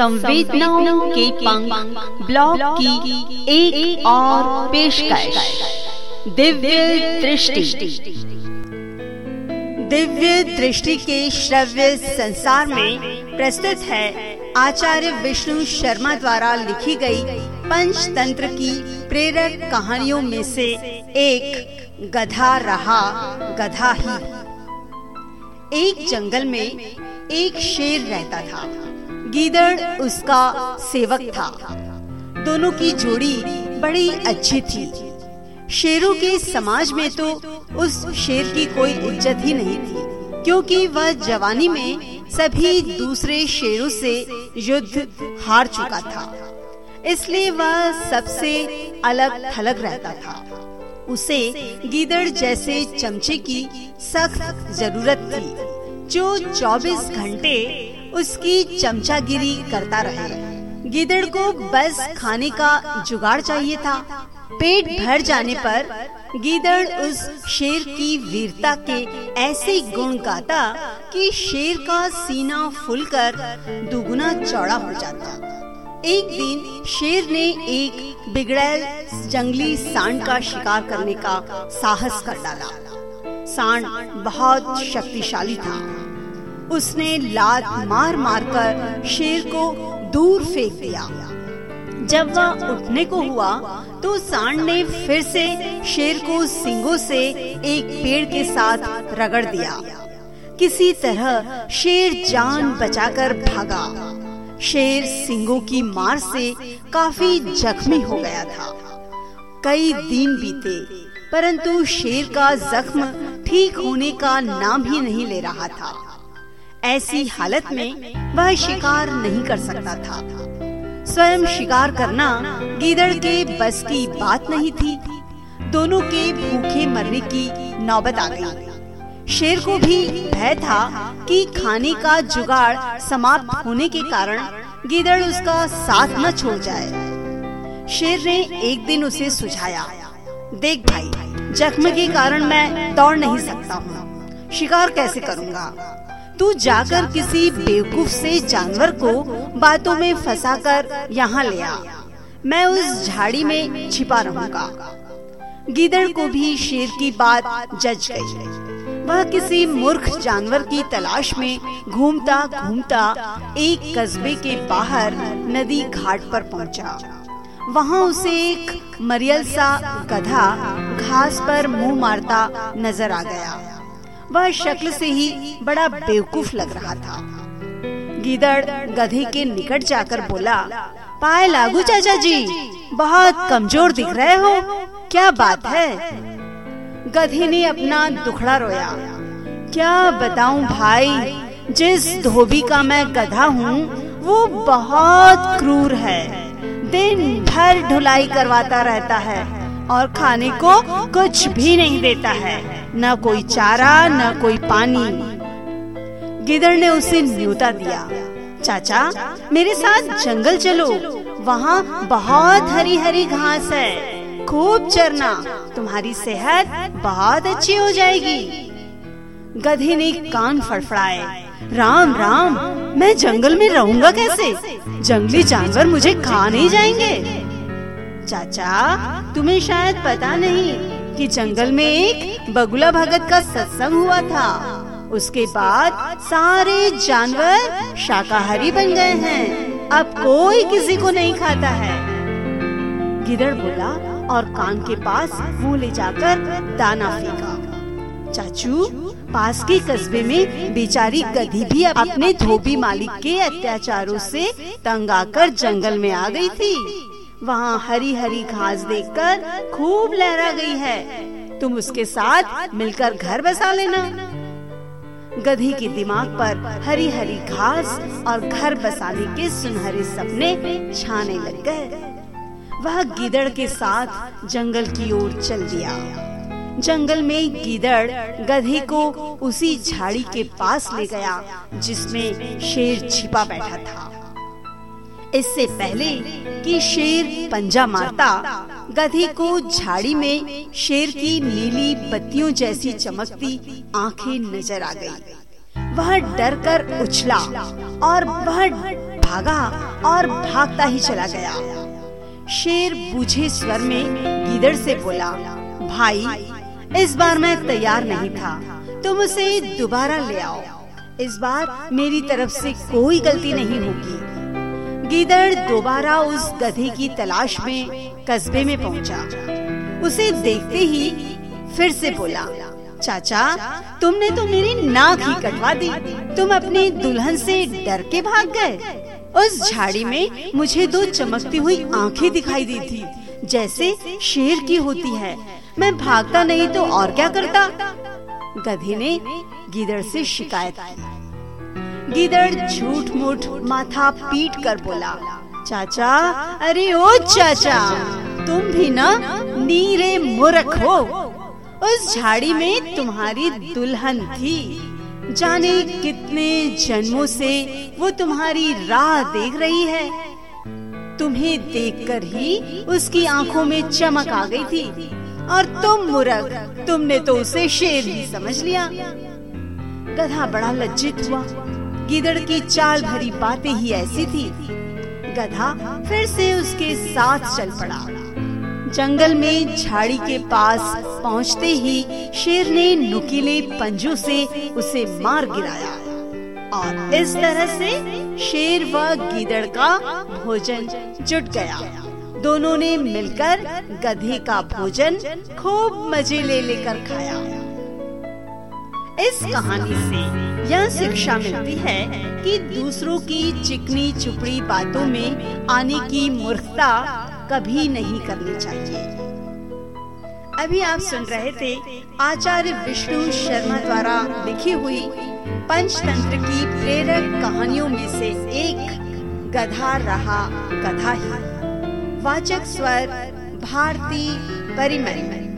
संवेदनाओं के पंख ब्लॉग की एक, एक और पेशकश। दिव्य दृष्टि। दिव्य दृष्टि के श्रव्य संसार में प्रस्तुत है आचार्य विष्णु शर्मा द्वारा लिखी गई पंचतंत्र की प्रेरक कहानियों में से एक गधा रहा गधा ही। एक जंगल में एक शेर रहता था। गीदड़ उसका सेवक था। दोनों की जोड़ी बड़ी अच्छी थी। शेरों के समाज में तो उस शेर की कोई इज़्ज़त ही नहीं थी, क्योंकि वह जवानी में सभी दूसरे शेरों से युद्ध हार चुका था। इसलिए वह सबसे अलग थलग रहता था। उसे गीदड़ जैसे चमचे की सख्त ज़रूरत थी, जो 24 घंटे उसकी चमचागिरी करता रहे। गिदड़ को बस खाने का जुगाड़ चाहिए था। पेट भर जाने पर गीदड़ उस शेर की वीरता के ऐसे गुण गाता कि शेर का सीना फूलकर दुगुना चौड़ा हो जाता। एक दिन शेर ने एक बिगड़ैल जंगली सांड का शिकार करने का साहस कर डाला। सांड बहुत शक्तिशाली था। उसने लात मार मार कर शेर को दूर फेंक दिया। जब वह उठने को हुआ तो सांड ने फिर से शेर को सिंगों से एक पेड़ के साथ रगड़ दिया। किसी तरह शेर जान बचाकर भागा। शेर सिंगों की मार से काफ़ी जख्मी हो गया था। कई दिन बीते, परंतु शेर का जख्म ठीक होने का नाम ही नहीं ले रहा था। ऐसी हालत में वह शिकार नहीं कर सकता था। स्वयं शिकार करना गीदड़ के बस की बात नहीं थी। दोनों के भूखे मरने की नौबत आ गई। शेर को भी भय था कि खाने का जुगाड़ समाप्त होने के कारण गीदड़ उसका साथ न छोड़ जाए। शेर ने एक दिन उसे सुझाया देख भाई जख्म के कारण मैं दौड़ नहीं सकता हूँ। शिकार कैसे करूँगा? तू जाकर किसी बेवकूफ़ से जानवर को बातों में फंसाकर यहाँ ले आ मैं उस झाड़ी में छिपा रहूँगा गिदड़ को भी शेर की बात जज गई। वह किसी मूर्ख जानवर की तलाश में घूमता घूमता एक कस्बे के बाहर नदी घाट पर पहुँचा। वहाँ उसे एक मरियल सा गधा घास पर मुँह मारता नज़र आ गया वह शक्ल से ही बड़ा बेवकूफ़ लग रहा था। गिदड़ गधे के निकट जाकर बोला पाए लागू चाचा जी, बहुत कमज़ोर दिख रहे हो, क्या बात है? गधे ने अपना दुखड़ा रोया, क्या बताऊँ भाई, जिस धोबी का मैं गधा हूँ, वो बहुत क्रूर है, दिन भर ढुलाई करवाता रहता है और खाने को कुछ भी नहीं देता है। न कोई चारा, न कोई पानी। गिदड़ ने उसे न्योता दिया। चाचा, मेरे साथ जंगल चलो। वहाँ बहुत हरी हरी घास है। खूब चरना। तुम्हारी सेहत बहुत अच्छी हो जाएगी। गधे ने कान फड़फड़ाए। राम राम, मैं जंगल में रहूँगा कैसे? जंगली जानवर मुझे खा नहीं जाएँगे। चाचा, तुम्हें शायद पता नहीं कि जंगल में एक बगुला भगत का सत्संग हुआ था। उसके बाद सारे जानवर शाकाहारी बन गए हैं। अब कोई किसी को नहीं खाता है। गिदड़ बोला और कान के पास मुँह ले जाकर दाना फेंका। चाचू, पास के कस्बे में बेचारी गधी भी अपने धोबी मालिक के अत्याचारों से तंग आकर जंगल में आ गई थी। वहाँ हरी हरी घास देखकर खूब लहरा गई है। तुम उसके साथ मिलकर घर बसा लेना। गधी के दिमाग पर हरी हरी घास और घर बसाने के सुनहरे सपने छाने लग गए। वह गिदड़ के साथ जंगल की ओर चल दिया। जंगल में गिदड़ गधे को उसी झाड़ी के पास ले गया, जिसमें शेर छिपा बैठा था। इससे पहले कि शेर पंजा मारता, गधे को झाड़ी में शेर की नीली बत्तियों जैसी चमकती आँखें नज़र आ गई। वह डर कर उछला और वह भागा और भागता ही चला गया। शेर बूझे स्वर में गीदड़ से बोला, भाई, इस बार मैं तैयार नहीं था। तुम उसे दोबारा ले आओ। इस बार मेरी तरफ़ से कोई गलती नहीं होगी। गीदड़ दोबारा उस गधे की तलाश में कस्बे में पहुँचा। उसे देखते ही फिर से बोला, चाचा, तुमने तो मेरी नाक ही कटवा दी। तुम अपनी दुल्हन से डर के भाग गए। उस झाड़ी में मुझे दो चमकती हुई आँखें दिखाई दी थी, जैसे शेर की होती है। मैं भागता नहीं तो और क्या करता? गधे ने गीदड़ से शिकायत की। गीदड़ झूठ मूठ माथा पीट कर बोला, चाचा, अरे ओ चाचा, तुम भी ना नीरे मूर्ख हो। उस झाड़ी में तुम्हारी दुल्हन थी। जाने कितने जन्मों से वो तुम्हारी राह देख रही है। तुम्हें देखकर ही उसकी आँखों में चमक आ गई थी। और तुम मूर्ख, तुमने तो उसे शेर ही समझ लिया। गधा बड़ा लज्जित हुआ। गिदड़ की चाल भरी बातें ही ऐसी थी। गधा फिर से उसके साथ चल पड़ा। जंगल में झाड़ी के पास पहुँचते ही शेर ने नुकीले पंजों से उसे मार गिराया। और इस तरह से शेर व गीदड़ का भोजन जुट गया। दोनों ने मिलकर गधे का भोजन खूब मज़े ले लेकर खाया। इस कहानी से यह शिक्षा मिलती है कि दूसरों की चिकनी चुपड़ी बातों में आने की मूर्खता कभी नहीं करनी चाहिए। अभी आप सुन रहे थे आचार्य विष्णु शर्मा द्वारा लिखी हुई पंचतंत्र की प्रेरक कहानियों में से एक गधा रहा गधा ही। वाचक स्वर भारती परिमल।